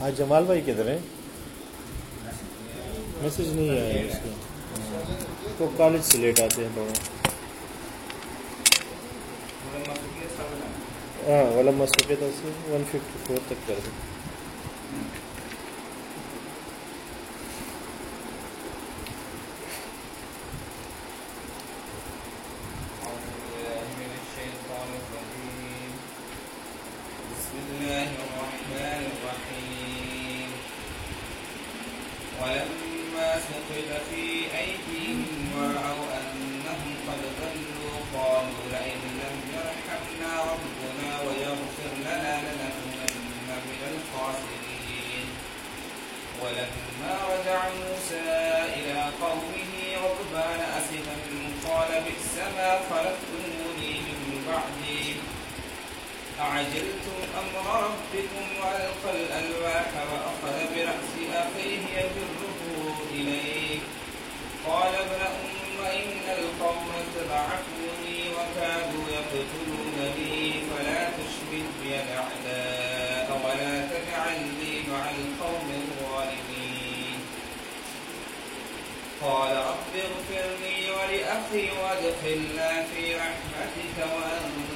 آج جمال بھائی کدھر ہیں؟ میسج نہیں آیا ہے اس کا تو کالج سے لیٹ آتے ہیں بابا ہاں والا سکیتا تھا ون ففٹی فور تک کر دیں أعجلتم أمر ربكم وألقى الألواح وأخذ برأس أخيه يجره إليه قال ابن أم إن القوم اتبعتوني وكادوا يقتلونني فلا تشمت بي الأعداء ولا تجعلني مع القوم الظالمين. قال رب اغفر لي ولأخي وادخلنا في رحمتك وأنت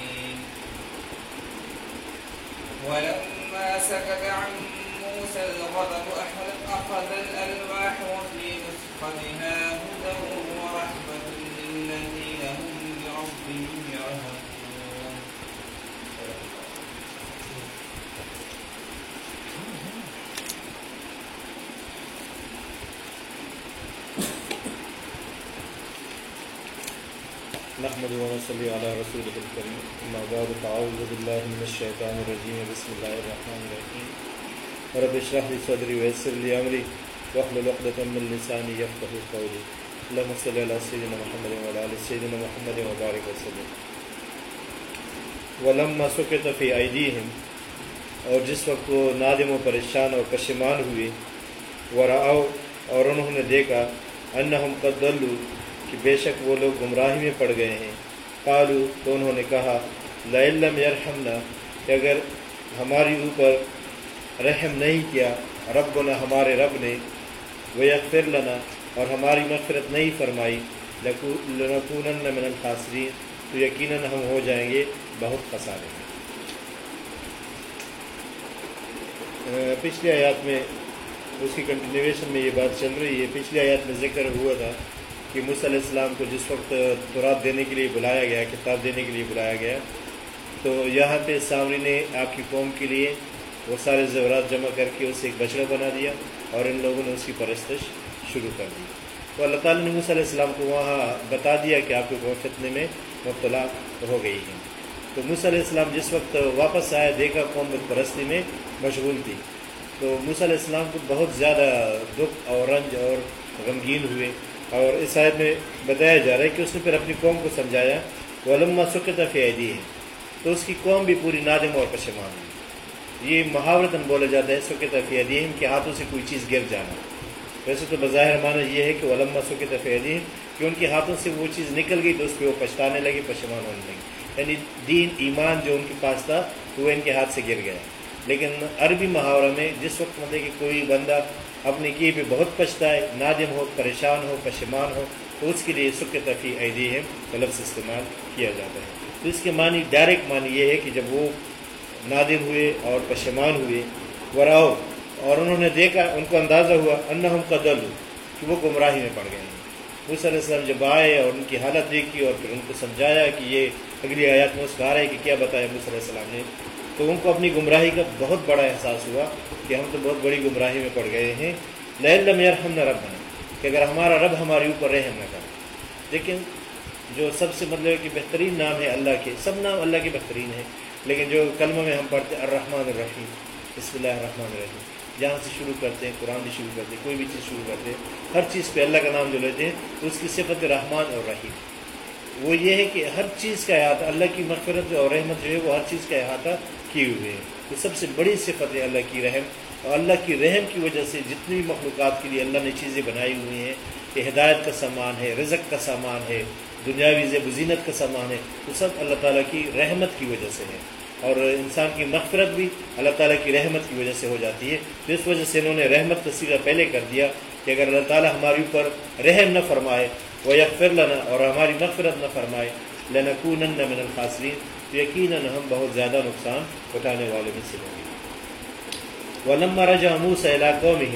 ولما سكت عن موسى الغضب أخذ الألواح وفي نسختها هدى ورحمة نحمد و صلی علی رسول الکریم. اما بعد فاعوذ باللہ من الشیطان الرجیم. بسم اللہ الرحمن الرحیم. رب اشرح لي صدری ويسر لي امری. واحلل عقدة من لسانی یفقهوا قولی. اللهم صل علی سیدنا محمد وعلى آل سیدنا محمد وبارک وسلم. ولما سکت فی ایدیہم، اور جس وقت وہ نادم و پریشان اور پشیمان ہوئے ورعو اور انہوں نے دیکھا انہم قد ضلوا کہ بے شک وہ لوگ گمراہی میں پڑ گئے ہیں۔ قالو، تو انہوں نے کہا لَإِلَّمْ يَرْحَمْنَا کہ اگر ہماری اوپر رحم نہیں کیا، ربنا ہمارے رب نے وَيَغْفِرْ لَنَا، اور ہماری مغفرت نہیں فرمائی لَنَكُونَنَّ مِنَ الْخَاسِرِينَ تو یقیناً ہم ہو جائیں گے، بہت خسارے میں۔ پچھلی آیات میں، اس کی کنٹینیویشن میں یہ بات چل رہی ہے، پچھلی آیات میں ذکر ہوا تھا کہ موسیٰ علیہ السلام کو جس وقت تورات دینے کے لیے بلایا گیا، کتاب دینے کے لیے بلایا گیا، تو یہاں پہ سامری نے آپ کی قوم کے لیے وہ سارے زیورات جمع کر کے اسے ایک بچڑا بنا دیا اور ان لوگوں نے اس کی پرستش شروع کر دی۔ تو اللہ تعالیٰ نے موسیٰ علیہ السلام کو وہاں بتا دیا کہ آپ کے قوم فتنے میں مبتلا ہو گئی ہیں۔ تو موسیٰ علیہ السلام جس وقت واپس آیا دیکھا قوم بت پرستی میں مشغول تھی۔ تو موسیٰ علیہ السلام کو بہت زیادہ دکھ اور رنج اور غمگین ہوئے۔ اور اس آیت میں بتایا جا رہا ہے کہ اس نے پھر اپنی قوم کو سمجھایا، وہ علما سکت فیدی ہے۔ تو اس کی قوم بھی پوری نادم اور پشمان ہوئی یہ محاورتاً بولا جاتا ہے، سکت فیدیم کے ہاتھوں سے کوئی چیز گر جانا۔ ویسے تو بظاہر معنی یہ ہے کہ علما سکت فیدیم کہ ان کے ہاتھوں سے وہ چیز نکل گئی تو اس پہ وہ پچھتانے لگے پشمان ہونے لگے۔ یعنی دین، ایمان جو ان کے پاس تھا، وہ ان کے ہاتھ سے گر گیا۔ لیکن عربی محاورہ میں جس وقت مطلب کہ کوئی بندہ اپنے کیے پہ بہت پچھتا ہے، نادم ہو، پریشان ہو پشمان ہو، تو اس کے لیے سکھ تفیع عیدی ہے لفظ استعمال کیا جاتا ہے۔ تو اس کے معنی ڈائریکٹ معنی یہ ہے کہ جب وہ نادم ہوئے اور پشمان ہوئے، وراؤ، اور انہوں نے دیکھا، ان کو اندازہ ہوا انہم قدل کہ وہ گمراہی میں پڑ گئے ہیں۔ موسیٰ علیہ السلام جب آئے اور ان کی حالت دیکھی اور پھر ان کو سمجھایا کہ یہ اگلی آیات میں اس کا آ رہا ہے کہ کیا بتایا موسیٰ علیہ السلام نے تو ان کو اپنی گمراہی کا بہت بڑا احساس ہوا کہ ہم تو بہت بڑی گمراہی میں پڑ گئے ہیں۔ لَإِلَّمْ يَرْحَمْنَا رَبَّنَا، کہ اگر ہمارا رب ہمارے اوپر رحم نہ کرے۔ لیکن جو سب سے مطلب کہ بہترین نام ہے اللہ کے، سب نام اللہ کے بہترین ہیں۔ لیکن جو کلمہ میں ہم پڑھتے الرحمن الرحیم بسم اللہ الرحمن الرحیم۔ جہاں سے شروع کرتے ہیں، قرآن بھی شروع کرتے ہیں، کوئی بھی چیز شروع کرتے ہیں، ہر چیز پہ اللہ کا نام جو لیتے ہیں، تو اس کی صفت رحمان اور رحیم۔ وہ یہ ہے کہ ہر چیز کا احاطہ، اللہ کی مغفرت اور رحمت جو ہے، وہ ہر چیز کا احاطہ کیے ہوئے ہیں۔ تو سب سے بڑی صفت ہے اللہ کی رحم۔ اور اللہ کی رحم کی وجہ سے جتنی بھی مخلوقات کے لیے اللہ نے چیزیں بنائی ہوئی ہیں کہ ہدایت کا سامان ہے، رزق کا سامان ہے، دنیاوی زیب و زینت کا سامان ہے تو سب اللہ تعالیٰ کی رحمت کی وجہ سے ہے اور انسان کی مغفرت بھی اللہ تعالیٰ کی رحمت کی وجہ سے ہو جاتی ہے۔ تو اس وجہ سے انہوں نے رحمت کا پہلے کر دیا کہ اگر اللہ تعالیٰ ہمارے اوپر رحم نہ فرمائے، وہ یکفر لنا اور ہماری مغفرت نہ فرمائے لنکون من الخاصرین تو یقیناً ہم بہت زیادہ نقصان اٹھانے والے میں سے ہوں گے۔ ولما رجا موسى الى قومه۔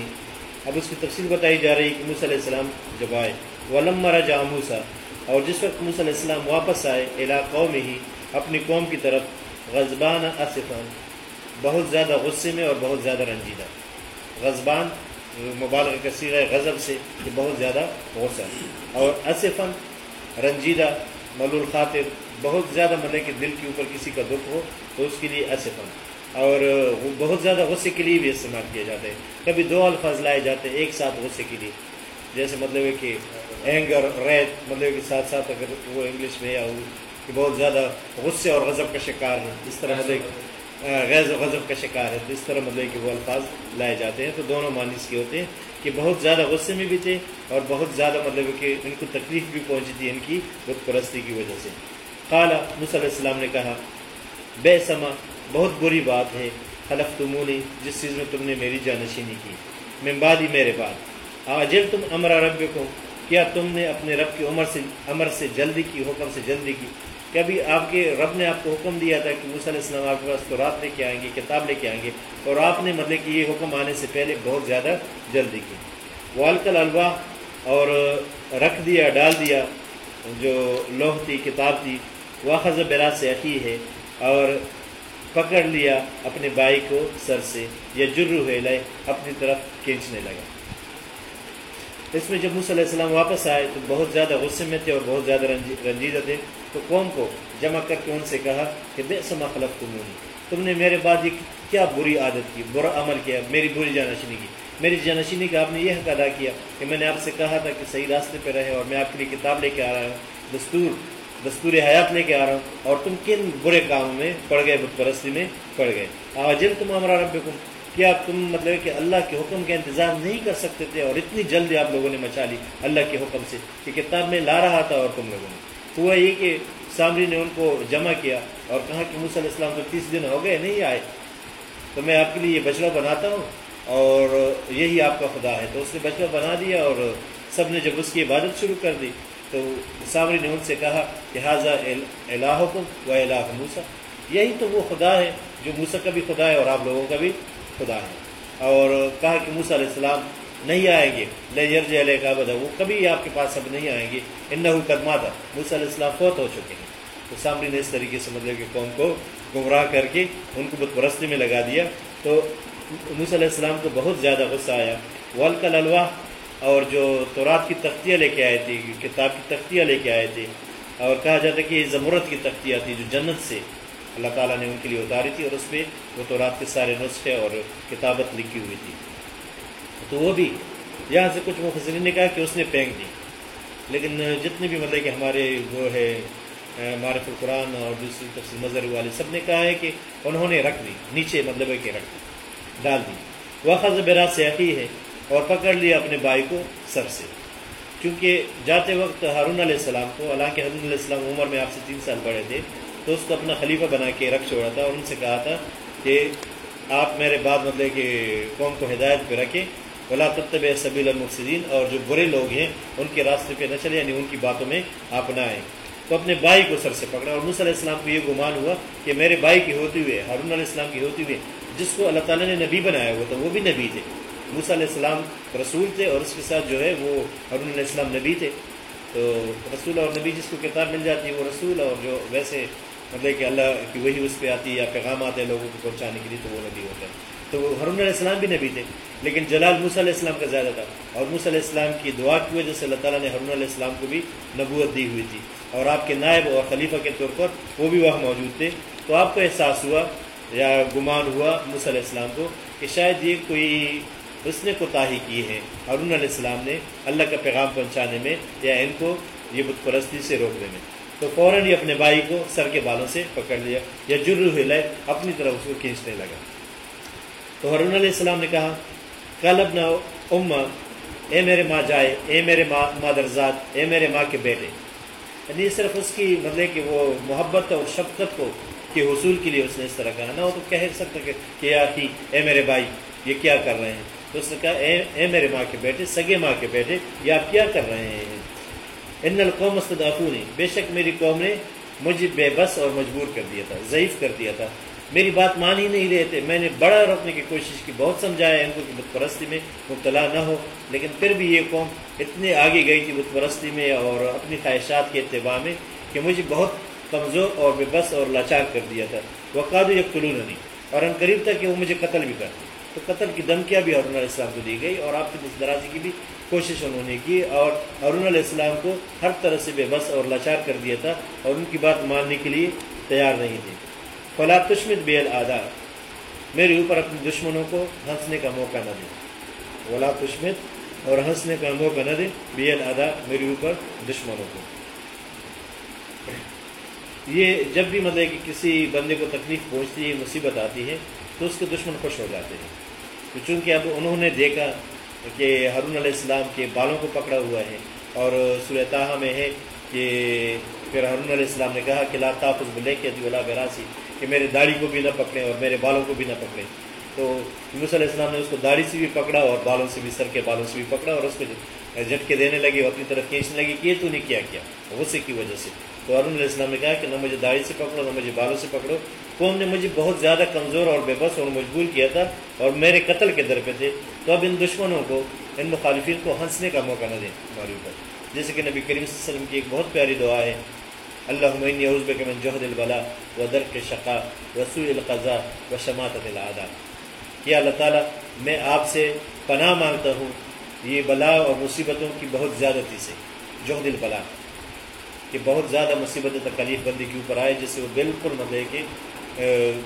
اب اس کی تفصیل بتائی جا رہی ہے کہ موسیٰ علیہ السلام جب آئے۔ ولما رجا موسیٰ۔ اور جس وقت موسیٰ علیہ السلام واپس آئے الى قومه، اپنی قوم کی طرف غزبان اصفان بہت زیادہ غصے میں اور بہت زیادہ رنجیدہ۔ غزبان مبالغ کا سیرہ غضب سے یہ بہت زیادہ غصہ۔ اور اصفن رنجیدہ، ملول خاطر بہت زیادہ مطلب کہ دل کے اوپر کسی کا دکھ ہو تو اس کے لیے اصفن اور وہ بہت زیادہ غصے کے لیے بھی استعمال کیا جاتا ہے کبھی دو الفاظ لائے جاتے ہیں ایک ساتھ غصے کے لیے۔ جیسے مطلب ہے کہ اینگر ریت مطلب کہ ساتھ ساتھ اگر وہ انگلش میں یا کہ بہت زیادہ غصے اور غضب کا شکار ہے اس طرح مطلب غیر و غضب کا شکار ہے تو اس طرح مطلب کہ وہ الفاظ لائے جاتے ہیں۔ تو دونوں معنی اس کے ہوتے ہیں کہ بہت زیادہ غصے میں بھی تھے اور بہت زیادہ مطلب کہ ان کو تکلیف بھی پہنچی تھی ان کی بت پرستی کی وجہ سے۔ خالہ مصع علیہ السلام نے کہا، بے سما، بہت بری بات ہے۔ خلف تمونی جس چیز میں تم نے میری جانشینی کی۔ میں بعد ہی میرے بعد۔ آجل تم امرا رب کو کیا تم نے اپنے رب کی عمر سے، امر سے جلدی کی، حکم سے جلدی کی؟ کہ ابھی آپ کے رب نے آپ کو حکم دیا تھا کہ موسیٰ علیہ السلام آپ کے پاس تو رات لے کے آئیں گے، کتاب لے کے آئیں گے، اور آپ نے مطلب کہ یہ حکم آنے سے پہلے بہت زیادہ جلدی کی۔ والکل الوا اور رکھ دیا، ڈال دیا۔ جو لوہ تھی، کتاب تھی واخذ برات سے عقی ہے اور پکڑ لیا اپنے بھائی کو سر سے یا جرو ہے لائے اپنی طرف کھینچنے لگا۔ اس میں جب موسیٰ علیہ السلام واپس آئے تو بہت زیادہ غصے میں تھے اور بہت زیادہ رنجیدہ تھے۔ تو قوم کو جمع کر کے ان سے کہا کہ بے سما خلف تم تم نے میرے بعد یہ کیا بری عادت کی، برا عمل کیا، میری بری جانشینی کی۔ میری جانشینی کا آپ نے یہ حق ادا کیا کہ میں نے آپ سے کہا تھا کہ صحیح راستے پہ رہے اور میں آپ کے لیے کتاب لے کے آ رہا ہوں۔ دستور دستور حیات لے کے آ رہا ہوں۔ اور تم کن برے کاموں میں پڑ گئے بت پرستی میں پڑ گئے؟ آجل تم ہمارا رب کیا تم مطلب کہ اللہ کے حکم کا انتظام نہیں کر سکتے تھے اور اتنی جلدی آپ لوگوں نے مچا لی اللہ کے حکم سے؟ کہ کتاب میں لا رہا تھا اور تم لوگوں نے۔ ہوا یہ کہ سامری نے ان کو جمع کیا اور کہا کہ موسیٰ علیہ السلام تو تیس دن ہو گئے، نہیں آئے۔ تو میں آپ کے لیے یہ بچڑا بناتا ہوں اور یہی آپ کا خدا ہے۔ تو اس نے بچڑا بنا دیا اور سب نے جب اس کی عبادت شروع کر دی۔ تو سامری نے ان سے کہا کہ حاضہ الحکم و الہ موسا یہی تو وہ خدا ہے جو موسا کا بھی خدا ہے اور آپ لوگوں کا بھی خدا ہے۔ اور کہا کہ موسیٰ علیہ السلام، نہیں آئیں گے۔ لیرج علیہ کا بدا وہ کبھی آپ کے پاس اب نہیں آئیں گے۔ ان نہ قدمہ تھا موسیٰ علیہ السلام فوت ہو چکے ہیں۔ تو سامری نے اس طریقے سے مطلب کہ قوم کو گمراہ کر کے ان کو بت پرستی میں لگا دیا۔ تو موسیٰ علیہ السلام کو بہت زیادہ غصہ آیا۔ والکل الواح اور جو تورات کی تختیاں لے کے آئے تھے، کتاب کی تختیاں لے کے آئے تھے، اور کہا جاتا ہے کہ یہ زمرت کی تختیاں تھی جو جنت سے اللہ تعالیٰ نے ان کے لیے اتاری تھی، اور اس پہ وہ تو رات کے سارے نسخے اور کتابت لکھی ہوئی تھی۔ تو وہ بھی، یہاں سے کچھ مفسرین نے کہا کہ اس نے پھینک دی۔ لیکن جتنے بھی مطلب کہ ہمارے وہ ہے معرف القرآن اور دوسری تفصیل مظہر والے سب نے کہا ہے کہ انہوں نے رکھ دی، نیچے مطلب ہے کہ رکھ دی، ڈال دی۔ وہ خز برات ہے اور پکڑ لیا اپنے بھائی کو سر سے۔ کیونکہ جاتے وقت ہارون علیہ السلام کو، حالانکہ ہارون علیہ السلام عمر میں آپ سے تین سال پڑے تھے، تو اس کو اپنا خلیفہ بنا کے رکھ چھوڑا تھا اور ان سے کہا تھا کہ آپ میرے بعد مطلب کہ قوم کو ہدایت پہ رکھیں۔ بلا تب سبیل المفسدین اور جو برے لوگ ہیں، ان کے راستے پہ نہ چلے یعنی ان کی باتوں میں آپ نہ آئیں۔ تو اپنے بھائی کو سر سے پکڑا اور موسیٰ علیہ السلام کو یہ گمان ہوا کہ میرے بھائی کی ہوتی ہوئے ہارون علیہ السلام کی ہوتی ہوئے جس کو اللہ تعالیٰ نے نبی بنایا ہوا تھا، وہ بھی نبی تھے۔ موسیٰ علیہ السلام رسول تھے اور اس کے ساتھ جو ہے وہ ہارون علیہ السلام نبی تھے۔ تو رسول اور نبی جس کو کتاب مل جاتی ہے وہ رسول اور جو ویسے مطلب کہ اللہ کی وہی اس پہ آتی ہے یا پیغام آتے ہیں لوگوں کو پہنچانے کے لیے تو وہ نبی ہوتا ہے تو وہ ہرون علیہ السلام بھی نبی تھے، لیکن جلال موسیٰ علیہ السلام کا زیادہ تھا۔ اور موسیٰ علیہ السلام کی دعا کی وجہ سے اللہ تعالیٰ نے ہرون علیہ السلام کو بھی نبوت دی ہوئی تھی۔ اور آپ کے نائب اور خلیفہ کے طور پر وہ بھی وہاں موجود تھے۔ تو آپ کو احساس ہوا یا گمان ہوا موسیٰ علیہ السلام کو کہ شاید یہ کوئی اس نے کوتاہی کی ہے ہارون علیہ السلام نے اللہ کا پیغام پہنچانے میں یا ان کو یہ بت پرستی سے روکنے میں تو فوراً یہ اپنے بھائی کو سر کے بالوں سے پکڑ لیا یا جرو ہلائے اپنی طرف اس کو کھینچنے لگا۔ تو ہارون علیہ السلام نے کہا، کل اپنا اما اے میرے ماں جائے، اے میرے ماں مادرزاد اے میرے ماں کے بیٹے۔ یعنی صرف اس کی مطلب کہ وہ محبت اور شفقت کو کے حصول کے لیے اس نے اس طرح کہا۔ نہ، وہ تو کہہ سکتا کہ کہ یا ہی اے میرے بھائی، یہ کیا کر رہے ہیں؟ تو اس نے کہا، اے اے میرے ماں کے بیٹے، سگے ماں کے بیٹے، یہ آپ کیا کر رہے ہیں؟ ان القوم استدافونی بے شک میری قوم نے مجھے بے بس اور مجبور کر دیا تھا، ضعیف کر دیا تھا۔ میری بات مان ہی نہیں رہے تھے۔ میں نے بڑا روکنے کی کوشش کی، بہت سمجھایا ان کو کہ بت پرستی میں مبتلا نہ ہو۔ لیکن پھر بھی یہ قوم اتنے آگے گئی تھی بت پرستی میں اور اپنی خواہشات کے اتباع میں کہ مجھے بہت کمزور اور بے بس اور لاچار کر دیا تھا۔ وہ قاد یک قلون نہیں اور ان قریب تھا کہ وہ مجھے قتل بھی کرتے تو قتل کی دھمکیاں بھی ہارون علیہ السلام کو دی گئی اور آپ کی درازی کی بھی کوشش انہوں نے کی اور ہارون علیہ السلام کو ہر طرح سے بے بس اور لاچار کر دیا تھا اور ان کی بات ماننے کے لیے تیار نہیں تھے۔ فلا تشمت بے الدا میرے اوپر اپنے دشمنوں کو ہنسنے کا موقع نہ دے۔ ولا تشمت اور ہنسنے کا موقع نہ دے۔ بے الدا میرے اوپر دشمنوں کو۔ یہ جب بھی مطلب کہ کسی بندے کو تکلیف پہنچتی ہے، مصیبت آتی ہے، تو اس کے دشمن خوش ہو جاتے ہیں۔ تو چونکہ اب انہوں نے دیکھا کہ ہارون علیہ السلام کے بالوں کو پکڑا ہوا ہے اور سورتحا میں ہے کہ پھر ہارون علیہ السلام نے کہا کہ لا تافظ بلے کے اللہ براسی، کہ میرے داڑھی کو بھی نہ پکڑیں اور میرے بالوں کو بھی نہ پکڑیں۔ تو یونس علیہ السلام نے اس کو داڑھی سے بھی پکڑا اور بالوں سے بھی، سر کے بالوں سے بھی پکڑا اور اس کو جھٹکے دینے لگے اور اپنی طرف کھینچنے لگی کہ یہ تو نہیں کیا کیا، غصے کی وجہ سے۔ تو ارون علیہ السلام نے کہا کہ نہ مجھے داڑھی سے پکڑو، نہ مجھے بالوں سے پکڑو قوم نے مجھے بہت زیادہ کمزور اور بے بس اور مجبور کیا تھا اور میرے قتل کے در پہ تھے۔ تو اب ان دشمنوں کو، ان مخالفین کو ہنسنے کا موقع نہ دیں ہمارے اوپر۔ جیسے کہ نبی کریم صلی اللہ علیہ وسلم کی ایک بہت پیاری دعا ہے اللہ عمین عزب کے من جوہد البلا و در کے شقا رسول القضا و شماعت العدا کہ اللہ تعالیٰ، میں آپ سے پناہ مانگتا ہوں، یہ بلا اور مصیبتوں کی بہت زیادتی سے جوہد البلا کہ بہت زیادہ مصیبت تکلیف بندی کے اوپر آئے، جس سے وہ بالکل مطلب کہ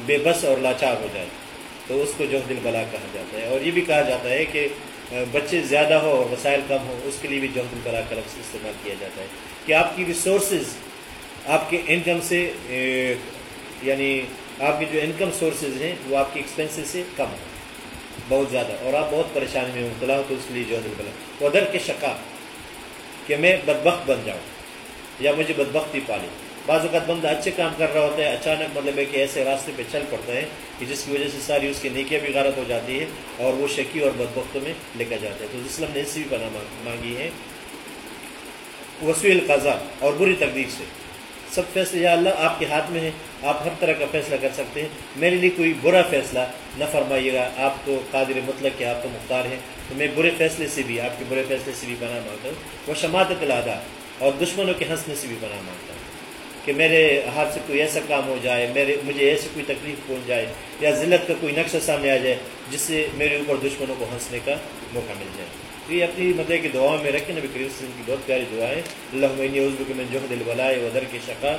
بے بس اور لاچار ہو جائے۔ تو اس کو جوہد البلا کہا جاتا ہے۔ اور یہ بھی کہا جاتا ہے کہ بچے زیادہ ہو اور وسائل کم ہو اس کے لیے بھی جوہد البلا کا لفظ استعمال کیا جاتا ہے۔ کہ آپ کی ریسورسز آپ کے انکم سے یعنی آپ کی جو انکم سورسز ہیں، وہ آپ کی ایکسپینسز سے کم ہیں بہت زیادہ۔ اور آپ بہت پریشانی میں مبتلا ہو تو اس کے لیے جوہد البلا ادھر کے شکا کہ میں بدبخت بن جاؤں، یا مجھے بدبختی پالی۔ بعض اوقات بندہ اچھے کام کر رہا ہوتا ہے اچانک مطلب ہے کہ ایسے راستے پہ چل پڑتا ہے کہ جس کی وجہ سے ساری اس کی نیکیاں بھی غارت ہو جاتی ہے اور وہ شکی اور بدبختوں میں لے کر جاتا ہے۔ تو اسلم نے اس سے بھی پناہ مانگی ہے۔ وسیع القضا اور بری تقدیر سے۔ سب فیصلے، یا اللہ آپ کے ہاتھ میں ہے آپ ہر طرح کا فیصلہ کر سکتے ہیں۔ میرے لیے کوئی برا فیصلہ نہ فرمائیے گا۔ آپ تو قادر مطلق کہ آپ تو مختار ہیں تو میں برے فیصلے سے بھی، آپ کے برے فیصلے سے بھی پناہ مانگتا ہوں۔ وہ شماعت الادا اور دشمنوں کے ہنسنے سے بھی پناہ مانگتا ہوں۔ کہ میرے ہاتھ سے کوئی ایسا کام ہو جائے، میرے، مجھے ایسی کوئی تکلیف پہنچ جائے یا ذلت کا کوئی نقشہ سامنے آ جائے جس سے میرے اوپر دشمنوں کو ہنسنے کا موقع مل جائے۔ تو یہ اپنی مطلب کی دعاؤں میں رکھیں۔ نبی کریم وسلم کی بہت پیاری دعا ہے۔ اللہ عزب کے میں جوہد البلائے ودر کے شقا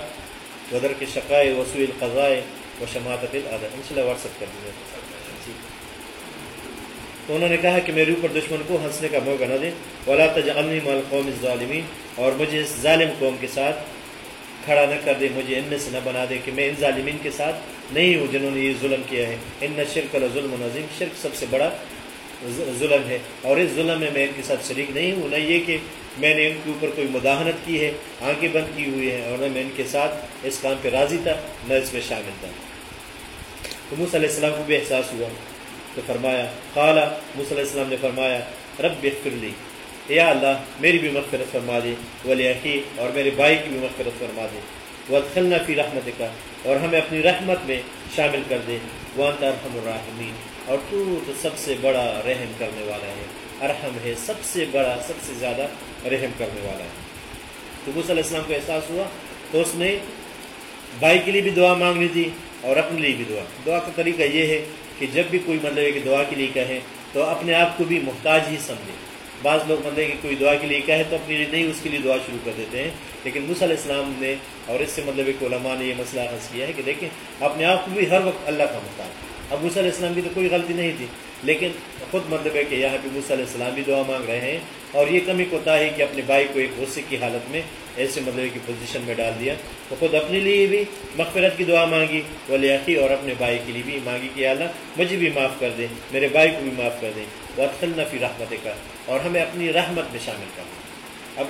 ودر کے شقائے وسوع القضائے و شماعت العدا ان شاء اللہ واٹس ایپ کر دیجیے جی۔ تو انہوں نے کہا کہ میرے اوپر دشمن کو ہنسنے کا موقع نہ دیں۔ ولا تجعلنی مال قوم ظالمین اور مجھے اس ظالم قوم کے ساتھ کھڑا نہ کر دے، مجھے ان میں سے نہ بنا دے کہ میں ان ظالمین کے ساتھ نہیں ہوں جنہوں نے یہ ظلم کیا ہے۔ ان نہ شرک ظلم نظیم شرک سب سے بڑا ظلم ہے۔ اور اس ظلم میں میں ان کے ساتھ شریک نہیں ہوں، نہ یہ کہ میں نے ان کے اوپر کوئی مداحنت کی ہے، آنکھیں بند کی ہوئی ہیں، اور نہ میں ان کے ساتھ اس کام پہ راضی تھا، نہ اس میں شامل تھا۔ تو موسیٰ علیہ السلام کو بھی احساس ہوا تو فرمایا خالہ موسیٰ علیہ السلام نے فرمایا، رب بخر لی۔ یا اللہ میری بھی مغفرت فرما دے، ولی عقی اور میرے بھائی کی بھی مغفرت فرما دے۔ وہ فی رحمت کا اور ہمیں اپنی رحمت میں شامل کر دے۔ وہ ارحم الرحمین اور تو تو سب سے بڑا رحم کرنے والا ہے۔ ارحم ہے سب سے بڑا، سب سے زیادہ رحم کرنے والا ہے۔ تو علیہ السلام کو احساس ہوا تو اس نے بھائی کے لیے بھی دعا مانگ لی تھی اور اپنے لیے بھی دعا۔ دعا کا طریقہ یہ ہے کہ جب بھی کوئی مطلب ہے کہ دعا کے لیے کہیں تو اپنے آپ کو بھی محتاج ہی سمجھے۔ بعض لوگ مطلب کہ کوئی دعا کے لیے کہے تو اپنے لیے نہیں، اس کے لیے دعا شروع کر دیتے ہیں۔ لیکن موسیٰ علیہ السلام نے اور اس سے مطلب ایک علماء نے یہ مسئلہ حس کیا ہے کہ دیکھیں، اپنے آپ کو بھی ہر وقت اللہ کا مقام۔ اب موسیٰ علیہ السلام کی تو کوئی غلطی نہیں تھی، لیکن خود مطلب ہے کہ یہاں پہ موسیٰ علیہ السلام بھی دعا مانگ رہے ہیں۔ اور یہ کمی کوتا ہے کہ اپنے بھائی کو ایک غصے کی حالت میں ایسے مطلب کی پوزیشن میں ڈال دیا۔ تو خود اپنے لیے بھی مغفرت کی دعا مانگی ولیقی اور اپنے بھائی کے لیے بھی مانگی کہ اللہ مجھے بھی معاف کر دیں میرے بھائی کو بھی معاف کر دیں وہ اطخلنا رحمت کا اور ہمیں اپنی رحمت میں شامل کر اب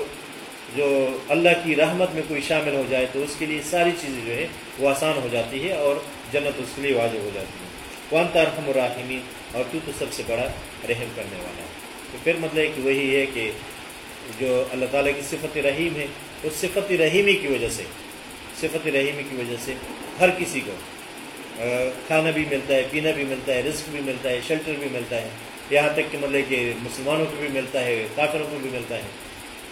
جو اللہ کی رحمت میں کوئی شامل ہو جائے تو اس کے لیے ساری چیزیں جو ہے وہ آسان ہو جاتی ہے اور جنت اس کے لیے واضح ہو جاتی ہے کون ترحم الرحمین اور تو تو سب سے بڑا رحم کرنے والا ہے۔ تو پھر مطلب کہ وہی ہے کہ جو اللہ تعالیٰ کی صفت رحیم ہے، اس صفت رحیمی کی وجہ سے، صفت رحیمی کی وجہ سے ہر کسی کو کھانا بھی ملتا ہے، پینا بھی ملتا ہے، رزق بھی ملتا ہے، شیلٹر بھی ملتا ہے۔ یہاں تک کہ مطلب کہ مسلمانوں کو بھی ملتا ہے، کافروں کو بھی ملتا ہے۔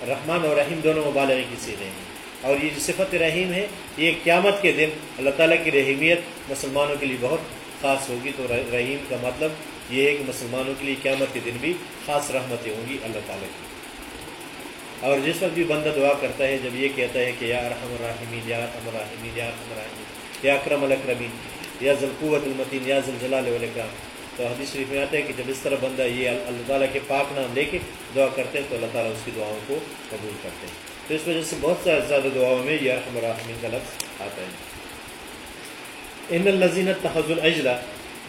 رحمان اور رحیم دونوں مبالغ کی سیرے ہیں۔ اور یہ جو صفت رحیم ہے، یہ قیامت کے دن اللہ تعالیٰ کی رحیمیت مسلمانوں کے لیے بہت خاص ہوگی۔ تو رحیم کا مطلب یہ ہے کہ مسلمانوں کے لیے قیامت کے دن بھی خاص رحمتیں ہوں گی اللہ تعالیٰ کی۔ اور جس وقت بھی بندہ دعا کرتا ہے، جب یہ کہتا ہے کہ یا رحم الرحمین یا رحم الرحمین یا رحم الرحمین یا اکرم الاکرمین، یا ذلقوت المتین، یا ذلجلال والکرام تو حدیث شریف میں آتا ہے کہ جب اس طرح بندہ یہ اللہ تعالیٰ کے پاک نام لے کے دعا کرتے ہیں تو اللہ تعالیٰ اس کی دعاؤں کو قبول کرتے ہیں۔ تو اس وجہ سے بہت زیادہ دعاؤں میں یا رحم الرحمین کا لفظ آتا ہے۔ ان الزین تحز الجلا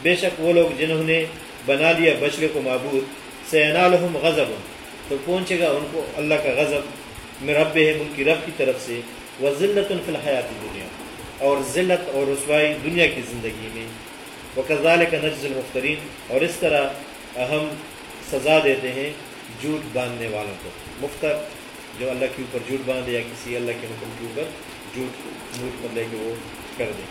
بے شک وہ لوگ جنہوں نے بنا لیا بچڑے کو معبود سینا الحم غضب، تو پہنچے گا؟ ان کو اللہ کا غضب میں رب ہے ان کی رب کی طرف سے۔ وہ ذلت الفلاحیاتی دنیا اور ذلت اور رسوائی دنیا کی زندگی میں۔ وہ قزال کا نجز المخترین اور اس طرح ہم سزا دیتے ہیں جھوٹ باندھنے والوں کو۔ مختر جو اللہ کے اوپر جھوٹ باندھے یا کسی اللہ کے حکم کے اوپر جھوٹ جھوٹ مطلب کہ وہ کر دیں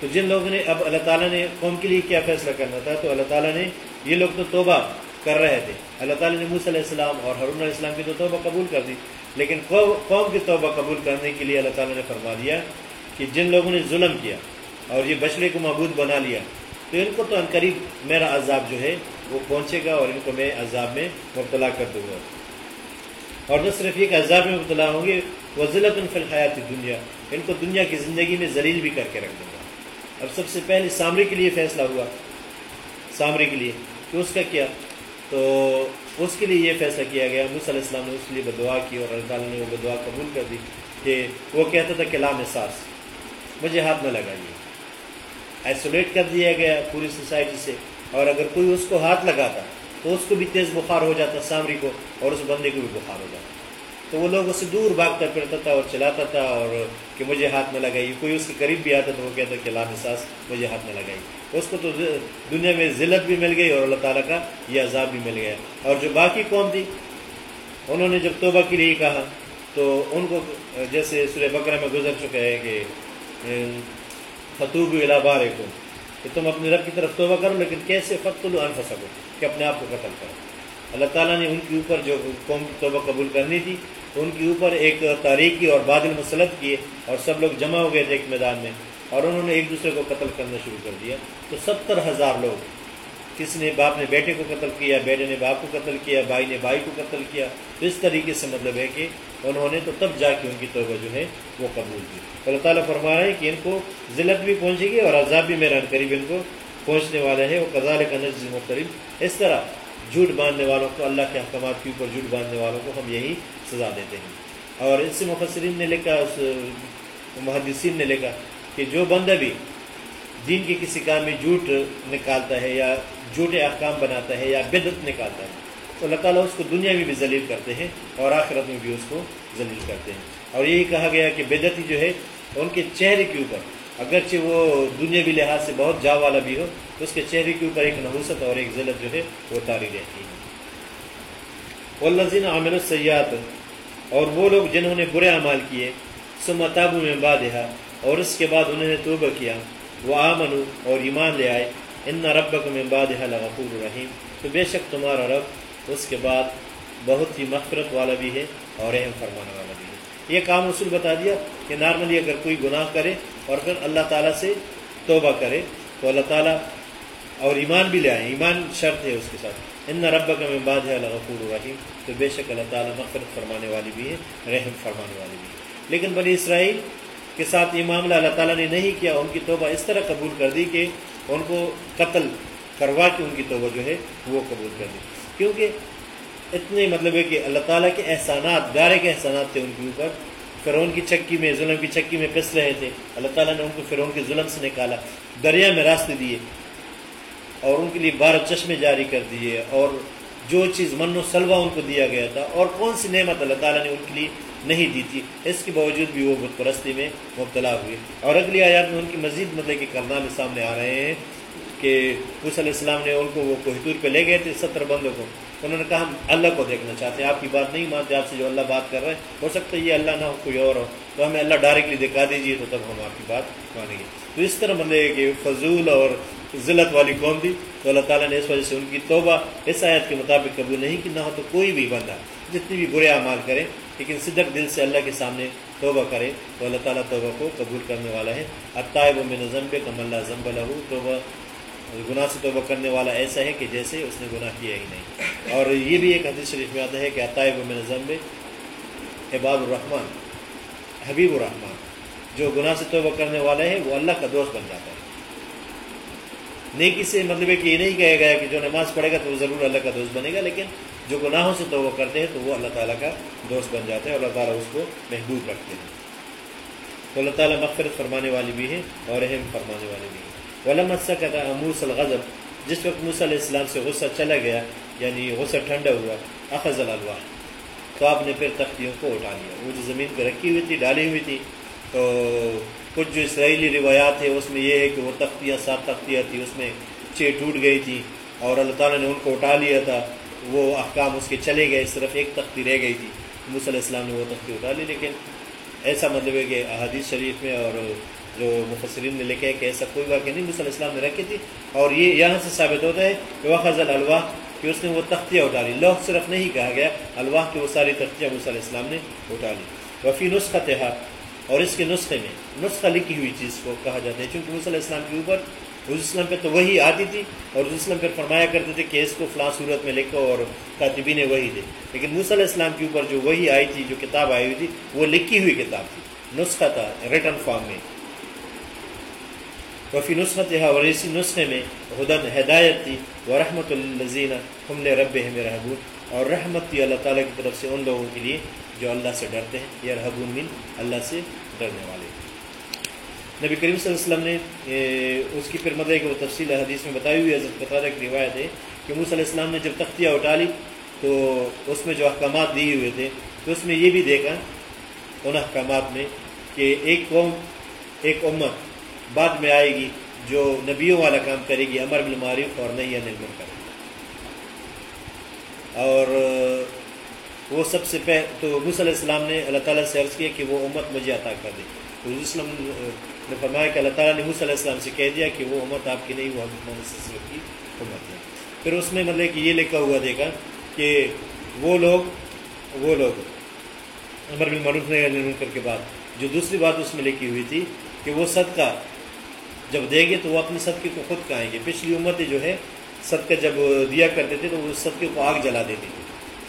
تو جن لوگوں نے، اب اللہ تعالیٰ نے قوم کے لیے کیا فیصلہ کرنا تھا، تو اللہ تعالیٰ نے یہ لوگ تو توبہ کر رہے تھے۔ اللہ تعالیٰ نے موسیٰ علیہ السلام اور حرون علیہ السلام کی تو توبہ قبول کر دی، لیکن قوم کی توبہ قبول کرنے کے لیے اللہ تعالیٰ نے فرما دیا کہ جن لوگوں نے ظلم کیا اور یہ بچڑے کو معبود بنا لیا۔ تو ان کو تو ان قریب میرا عذاب جو ہے وہ پہنچے گا اور ان کو میں عذاب میں مبتلا کر دوں گا۔ اور نہ صرف یہ کہ عذاب میں مبتلا ہوں گے وہ ضلعت الفلحیات دنیا ان کو دنیا کی زندگی میں ذلیل بھی کر کے رکھ دوں گا۔ اب سب سے پہلے سامری کے لیے فیصلہ ہوا۔ سامری کے لیے۔ کہ اس کا کیا؟ تو اس کے لیے یہ فیصلہ کیا گیا۔ مص علیہ السلام نے اس کے لیے بدعا کی اور اللہ تعالیٰ نے وہ بدعا قبول کر دی کہ وہ کہتا تھا کہ لام ساس مجھے ہاتھ نہ لگائیے۔ آئسولیٹ کر دیا گیا پوری سوسائٹی سے۔ اور اگر کوئی اس کو ہاتھ لگاتا تو اس کو بھی تیز بخار ہو جاتا، سامری کو، اور اس بندے کو بھی بخار ہو جاتا۔ تو وہ لوگ اسے دور بھاگتا، پھرتا تھا اور چلاتا تھا، اور کہ مجھے ہاتھ نہ لگائی۔ کوئی اس کے قریب بھی آتا تو وہ کہتا کہ لام ساس مجھے ہاتھ نہ لگائی۔ اس کو تو دنیا میں ذلت بھی مل گئی اور اللہ تعالیٰ کا یہ عذاب بھی مل گیا۔ اور جو باقی قوم تھی، انہوں نے جب توبہ کے لیے کہا تو ان کو جیسے سورہ بکرا میں گزر چکا ہے کہ فتوب الابار کو کہ تم اپنے رب کی طرف توبہ کرو، لیکن کیسے فتح الفا سکو کہ اپنے آپ کو قتل کرو۔ اللہ تعالیٰ نے ان کے اوپر جو قوم کی توبہ قبول کرنی تھی، ان کے اوپر ایک تاریخی اور بادل مسلط کیے اور سب لوگ جمع ہو گئے تھے ایک میدان میں اور انہوں نے ایک دوسرے کو قتل کرنا شروع کر دیا۔ تو ستر ہزار لوگ کسی نے باپ نے بیٹے کو قتل کیا، بیٹے نے باپ کو قتل کیا، بھائی نے بھائی کو قتل کیا؟ تو اس طریقے سے مطلب ہے کہ انہوں نے تو تب جا کے ان کی توبہ جو ہے وہ قبول کی۔ اللہ تعالیٰ فرما رہے ہیں کہ ان کو ذلت بھی پہنچے گی اور عذاب بھی میرا قریب ان کو پہنچنے والا ہے وہ قزال کا نظر مختلف اس طرح جھوٹ باندھنے والوں کو اللہ کے احکامات کے اوپر جھوٹ باندھنے والوں کو ہم یہی سزا دیتے ہیں۔ اور اس سے مفسرین نے لکھا، اس محدثین نے لکھا کہ جو بندہ بھی دین کے کسی کام میں جھوٹ نکالتا ہے یا جھوٹے احکام بناتا ہے یا بدت نکالتا ہے تو اللہ تعالیٰ اس کو دنیا میں بھی ذلیل کرتے ہیں اور آخرت میں بھی اس کو ذلیل کرتے ہیں۔ اور یہی کہا گیا کہ بدتی جو ہے ان کے چہرے کے اوپر، اگرچہ وہ دنیاوی لحاظ سے بہت جا والا بھی ہو تو اس کے چہرے کے اوپر ایک نحوست اور ایک ذلت جو ہے وہ تاری رہتی ہے۔ وہ عامر السیات اور وہ لوگ جنہوں نے برے اعمال کیے سمتابو میں بادہ اور اس کے بعد انہوں نے توبہ کیا، وہ آمن اور ایمان لے آئے، ان نہ رب کو میں باد لغفور الرحیم تو بے شک تمہارا رب اس کے بعد بہت ہی مغفرت والا بھی ہے اور اہم فرمانے والا بھی ہے۔ یہ کام اصول بتا دیا کہ نارملی اگر کوئی گناہ کرے اور پھر اللہ تعالیٰ سے توبہ کرے تو اللہ تعالیٰ اور ایمان بھی لے آئیں ایمان شرط ہے اس کے ساتھ۔ ان رب کا میں باد ہے الغفور الرحیم تو بے شک اللہ تعالیٰ مغفرت فرمانے والی بھی ہے، رحم فرمانے والی بھی ہے۔ لیکن بنی اسرائیل کے ساتھ یہ معاملہ اللہ تعالیٰ نے نہیں کیا، ان کی توبہ اس طرح قبول کر دی کہ ان کو قتل کروا کے ان کی توبہ جو ہے وہ قبول کر دی۔ کیونکہ اتنے مطلب ہے کہ اللہ تعالیٰ کے احسانات، گارے کے احسانات تھے ان کے اوپر۔ فرعون کی چکی میں، ظلم کی چکی میں پس رہے تھے۔ اللہ تعالیٰ نے ان کو فرعون کے ظلم سے نکالا، دریا میں راستے دیے اور ان کے لیے بارہ چشمے جاری کر دیے اور جو چیز من و سلوا ان کو دیا گیا تھا اور کون سی نعمت اللہ تعالیٰ نے ان کے لیے نہیں دی تھی، اس کے باوجود بھی وہ بت پرستی میں مبتلا ہوئے۔ اور اگلی آیات میں ان کی مزید مطلب کے کرنامے سامنے آ رہے ہیں۔ کہ اس علیہ السلام نے ان کو وہ کوہتور پہ لے گئے تھے، ستر بندوں کو۔ انہوں نے کہا، ہم اللہ کو دیکھنا چاہتے ہیں، آپ کی بات نہیں مانتے، آپ سے جو اللہ بات کر رہے ہیں، ہو سکتا ہے یہ اللہ نہ ہو، کوئی اور ہو۔ تو ہمیں اللہ ڈائریکٹلی دکھا دیجیے تو تب ہم آپ کی بات مانیں گے۔ تو اس طرح مطلب کہ فضول اور ذلت والی قوم تھی۔ تو اللہ تعالیٰ نے اس وجہ سے ان کی توبہ اس آیت کے مطابق قبول نہیں کی، نہ ہو تو کوئی بھی بندہ جتنی بھی برے اعمال کرے، لیکن صدق دل سے اللہ کے سامنے توبہ کرے، تو اللہ تعالیٰ توبہ کو قبول کرنے والا ہے۔ عطائب و میں نظم پہ کم اللہ ضمب لہو توبہ گناہ سے توبہ کرنے والا ایسا ہے کہ جیسے اس نے گناہ کیا ہی نہیں۔ اور یہ بھی ایک حدیث شریف میں آتا ہے کہ عطائب و میں نظم پہ الرحمن، حبیب الرحمن۔ جو گناہ سے توبہ کرنے والا ہے وہ اللہ کا دوست بن جاتا ہے۔ نیکی سے مطلب ہے کہ یہ نہیں کہا گیا کہ جو نماز پڑھے گا تو وہ ضرور اللہ کا دوست بنے گا، لیکن جو گناہوں سے توبہ کرتے ہیں تو وہ اللہ تعالیٰ کا دوست بن جاتے ہیں اور اللہ تعالیٰ اس کو محبوب رکھتے ہیں۔ تو اللہ تعالیٰ مغفرت فرمانے والی بھی ہے اور اہم فرمانے والی بھی ہے ولمت سا کہتا اموس الغضب، جس وقت موسیٰ علیہ السلام سے غصہ چلا گیا یعنی غصہ ٹھنڈا ہوا، اخذ الوا تو آپ نے پھر تختیوں کو اٹھا لیا۔ وہ جو زمین پہ رکھی ہوئی تھی، ڈالی ہوئی تھی، تو کچھ جو اسرائیلی روایات ہیں، اس میں یہ ہے کہ وہ تختیاں، سات تختیاں تھیں، اس میں چھ ٹوٹ گئی تھی اور اللہ تعالیٰ نے ان کو اٹھا لیا تھا۔ وہ احکام اس کے چلے گئے، صرف ایک تختی رہ گئی تھی۔ موسیٰ علیہ السلام نے وہ تختی اٹھا لی، لیکن ایسا مطلب ہے کہ احادیث شریف میں اور جو مفسرین نے لکھا ہے کہ ایسا کوئی واقعہ نہیں موسیٰ علیہ السلام نے رکھی تھی اور یہ یہاں سے ثابت ہوتا ہے کہ وہ خزل الواح کہ اس نے وہ تختیاں اٹھا لی لوہ صرف نہیں کہا گیا، الواح کی وہ ساری تختیاں موسیٰ علیہ السلام نے اٹھا لی وفی نسخہ تہار اور اس کے نسخے میں، نسخہ لکھی ہوئی چیز کو کہا جاتا ہے، چونکہ موسیٰ علیہ السلام کے اوپر حضور اسلم پہ تو وہی آتی تھی اور حضور اسلم پہ فرمایا کرتے تھے کہ اس کو فلاں صورت میں لکھو اور کاتبین وہی دے۔ لیکن موسیٰ علیہ السلام کے اوپر جو وہی آئی تھی، جو کتاب آئی ہوئی تھی، وہ لکھی ہوئی کتاب تھی۔ نسخہ تھا ریٹن فارم میں۔ وفی نسخت اور اسی نسخے میں ہدن ہدایت تھی وہ رحمت الزینہ ہم نے رب ہے رحبون اور رحمت تھی اللہ تعالیٰ کی طرف سے ان لوگوں کے لیے جو اللہ سے ڈرتے ہیں یا رحبون من اللہ سے ڈرنے والے۔ نبی کریم صلی اللہ علیہ وسلم نے اس کی پھر مدعے کہ وہ تفصیل حدیث میں بتائی ہوئی حضرت قطع کی روایت ہے کہ موسیٰ علیہ السلام نے جب تختیہ اٹھا لی تو اس میں جو احکامات دیے ہوئے تھے، تو اس میں یہ بھی دیکھا، ان احکامات میں کہ ایک قوم، ایک امت بعد میں آئے گی جو نبیوں والا کام کرے گی، امر بالمعروف اور نہیں انل منکر۔ اور وہ سب سے پہ تو موسیٰ علیہ السلام نے اللہ تعالیٰ سے عرض کیا کہ وہ امت مجھے عطا کر دے۔ تو وسلم نے فرمایا کہ اللہ تعالیٰ نے موسیٰ علیہ السلام سے کہہ دیا کہ وہ امت آپ کی نہیں، وہ حضرت محمد صلی کی امت ہے پھر اس میں مطلب کہ یہ لکھا ہوا دیکھا کہ وہ لوگ وہ لوگ، امر بالمعروف نہیں انل کے بعد۔ جو دوسری بات اس میں لکھی ہوئی تھی کہ وہ صدقہ جب دیں گے تو وہ اپنے صدقے کو خود کھائیں گے۔ پچھلی امتیں جو ہے صدقہ جب دیا کرتے تھے تو وہ صدقے کو آگ جلا دیتے تھے۔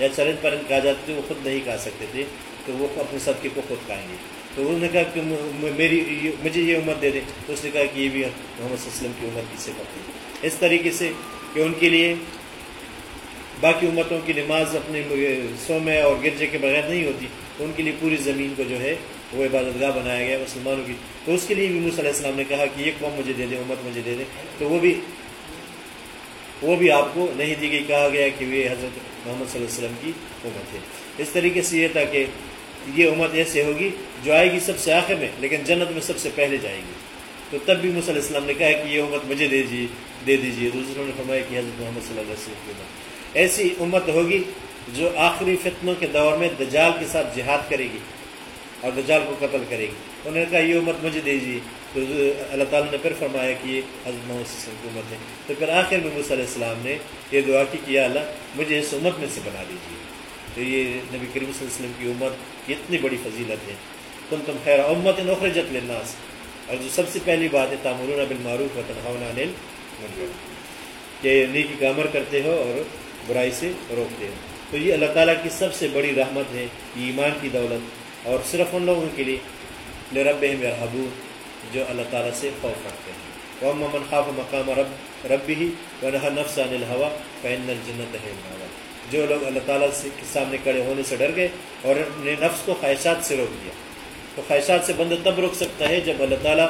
یا چرند پرند کہا جاتے تھے، وہ خود نہیں کھا سکتے تھے، تو وہ اپنے صدقے کو خود کھائیں گے۔ تو انہوں نے کہا کہ میری مجھے یہ امت دے دیں تو اس نے کہا کہ یہ بھی محمد صلی اللہ علیہ وسلم کی امت کی صفت ہے۔ اس طریقے سے کہ ان کے لیے باقی امتوں کی نماز اپنے سو میں اور گرجے کے بغیر نہیں ہوتی۔ تو ان کے لیے پوری زمین کو جو ہے وہ عبادت گاہ بنایا گیا مسلمانوں کی۔ تو اس کے لیے بھی موسیٰ علیہ السلام نے کہا کہ یہ قوم مجھے دے دیں امت مجھے دے دیں تو وہ بھی وہ بھی آپ کو نہیں دی گئی۔ کہا گیا کہ یہ حضرت محمد صلی اللہ علیہ وسلم کی امت ہے۔ اس طریقے سے یہ تھا کہ یہ امت ایسے ہوگی جو آئے گی سب سے آخر میں، لیکن جنت میں سب سے پہلے جائے گی۔ تو تب بھی موسیٰ علیہ السلام نے کہا کہ یہ امت مجھے دے دیجیے دے دیجیے۔ دوسروں نے فرمایا کہ حضرت محمد صلی اللہ علیہ وسلم کی امت۔ ایسی امت ہوگی جو آخری فتنوں کے دور میں دجال کے ساتھ جہاد کرے گی۔ اور دجال کو قتل کرے گی۔ انہوں نے کہا، یہ امت مجھے دیجیے تو اللہ تعالیٰ نے پھر فرمایا کہ یہ حضرت محمد صلی کی ہے۔ تو پھر آخر میں موسیٰ علیہ السلام نے یہ دعا کی کہ اللہ، مجھے اس امت میں سے بنا دیجیے تو یہ نبی کریم صلی اللہ علیہ وسلم کی امت کی اتنی بڑی فضیلت ہے۔ تم تم خیر امت نخرجت للناس۔ اور جو سب سے پہلی بات ہے، تامرون بالمعروف و تنہاون عن المنکر۔ کہ نیکی کا امر کرتے ہو اور برائی سے روکتے ہیں تو یہ اللہ تعالیٰ کی سب سے بڑی رحمت ہے یہ ایمان کی دولت۔ اور صرف ان لوگوں کے لیے لرب حبو جو اللہ تعالیٰ سے خوف رکھتے ہیں۔ وہ من خواب مقام رب رب ہی و نہ نفس عن الحوا فین الجنت ہے جو لوگ اللہ تعالیٰ سے کے سامنے کھڑے ہونے سے ڈر گئے اور اپنے نفس کو خواہشات سے روک دیا۔ تو خواہشات سے بندہ تب روک سکتا ہے جب اللہ تعالیٰ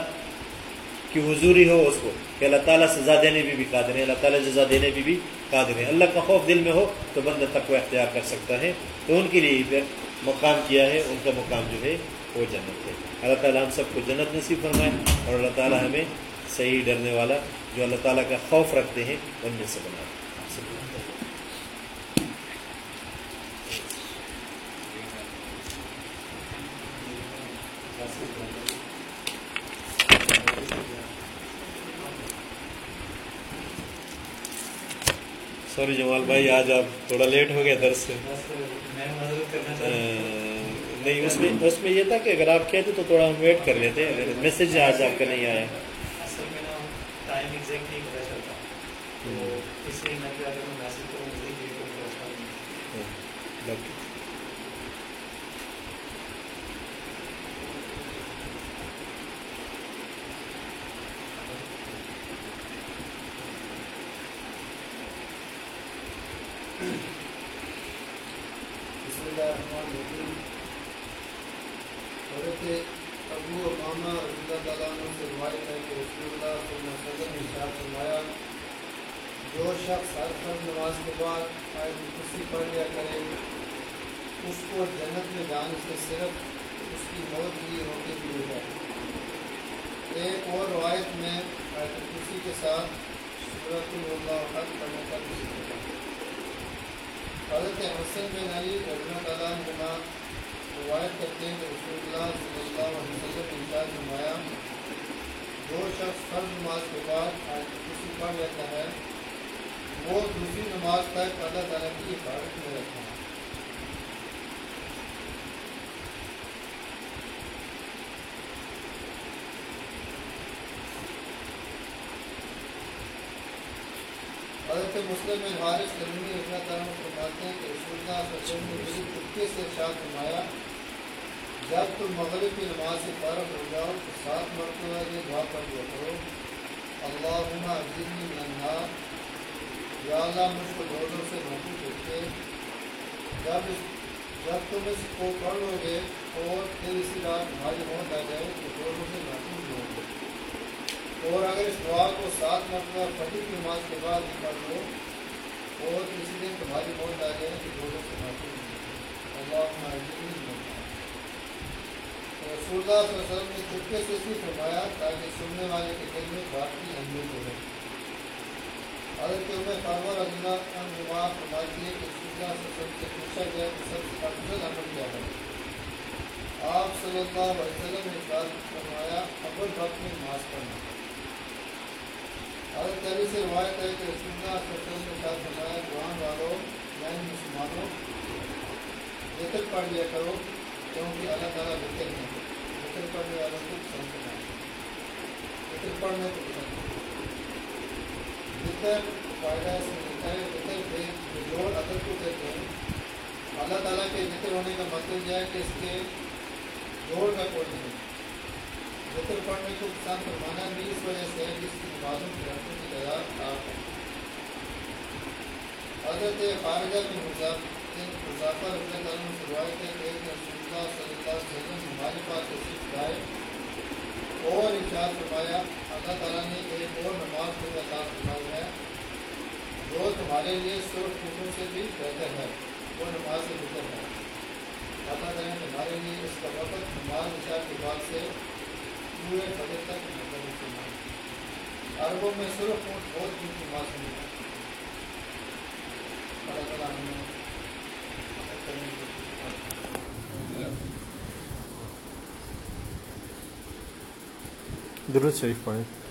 کی حضوری ہو اس کو، کہ اللہ تعالیٰ سزا دینے بھی بھی قادر ہے اللہ تعالیٰ جزا دینے بھی بھی قادر ہے اللہ کا خوف دل میں ہو تو بندہ تقوی اختیار کر سکتا ہے۔ تو ان کے لیے مقام کیا ہے، ان کا مقام جو ہے، وہ جنت ہے۔ اللہ تعالیٰ ہم سب کو جنت نصیب فرمائے اور اللہ تعالیٰ ہمیں صحیح ڈرنے والا، جو اللہ تعالیٰ کا خوف رکھتے ہیں، ان میں سے بنائے۔ سوری جمال بھائی آج آپ تھوڑا لیٹ ہو گیا درس سے۔ نہیں اس میں اس میں یہ تھا کہ اگر آپ کہتے تو تھوڑا ہم ویٹ کر لیتے میسج آج آپ کا نہیں آیا اللہ الرحمن الرحیم حضرت ابو امامہ رضی اللہ تعالیٰ عنہ سے روایت ہے کہ رسول اللہ صلی اللہ علیہ وسلم نے ارشاد فرمایا جو شخص ہر فرض نماز کے بعد آیت الکرسی پڑھ لیا کرے اس کو جنت میں جانے سے صرف اس کی موت کی روکے بھی ہو جائے ایک اور روایت میں آیت الکرسی کے ساتھ صورت اللہ حق پڑھنے کا بھی ذکر ہے حضرت حسن بن علی رضی اللہ عنہ روایت کرتے ہیں کہ رسول اللہ صلی اللہ علیہ وسلم نے ارشاد فرمایا، جو شخص فرض نماز کے بعد آیت کسی پڑھ لیتا ہے، وہ دوسری نماز تک اللہ تعالیٰ کی حفاظت میں رکھتا ہے۔ حضرت مسلم بن حارث کرمی رضی اللہ تعالیٰ فرماتے ہیں کہ رسول اللہ صلی اللہ علیہ وسلم نے میری چپکے سے ارشاد فرمایا، جب تم مغرب کی نماز سے فارغ ہو جاؤ تو سات مرتبہ یہ دعا پڑھ دیا کرو۔ اللہم اجرنی من یا اللہ مجھ کو دوزوں سے محفوظ رکھے۔ جب جب تم اس کو پڑھ لو گے اور پھر اسی رات تمہاری موت آ جائے تو دوزوں سے اور اگر اس دعا کو سات مرتبہ فجر کی نماز کے بعد پڑھ لو، اور کسی دن تمہاری موت آ جائے تو دوزوں سے محفوظ اللہ اجرنی رسول اللہ صلی اللہ علیہ وسلم نے چپکے سے اس لیے فرمایا تاکہ سننے والے کے دل میں بات کی اہمیت ہو جائے۔ حضرت عمر فاروق رضی اللہ عنہ فرماتی ہے کہ رسول اللہ صلی اللہ علیہ وسلم سے پوچھا گیا کہ سب سے افضل عمل کیا ہے۔ آپ صلی اللہ علیہ وسلم نے ارشاد فرمایا، اول وقت میں نماز پڑھنا۔ حضرت علی سے روایت ہے کہ رسول اللہ وسلم فرمایا والوں یعنی مسلمانوں ذکر پڑھ لیا کرو، کیونکہ اللہ تعالیٰ ذکر ہے۔ ذکر پڑھنے والوں کو پسند کرنا ذکر پڑھنے کو پسند ذکر فائدہ سے ملتا ہے، ذکر بے کو کہتے ہیں اللہ تعالیٰ کے ذکر ہونے کا مطلب یہ ہے کہ اس کے جوڑ کا کوئی نہیں۔ ذکر پڑھنے کو پسند فرمانا بھی اس وجہ سے ہے کہ اس کی نمازوں کی رقم کی تعداد آپ ہے حضرت خارجہ بن مضافہ رضی اللہ عنہ سے روایت ہے کہ ایک رسول اللہ صلی اللہ علیہ وسلم ہمارے پاس تشریف لائے اور ارشاد فرمایا، اللہ تعالیٰ نے ایک اور نماز کو عطا فرمائی ہے۔ جو تمہارے لیے سرخ خوشوں سے بھی بہتر ہے، وہ نماز سے بہتر ہے۔ اللہ تعالیٰ نے تمہارے لیے اس کا وقت نماز عشاء کے بعد سے پورے فجر تک مقرر فرمایا عربوں میں صرف اونٹ بہت کی نماز ہوئی اللہ تعالیٰ ہمیں درست شریف پڑھیں۔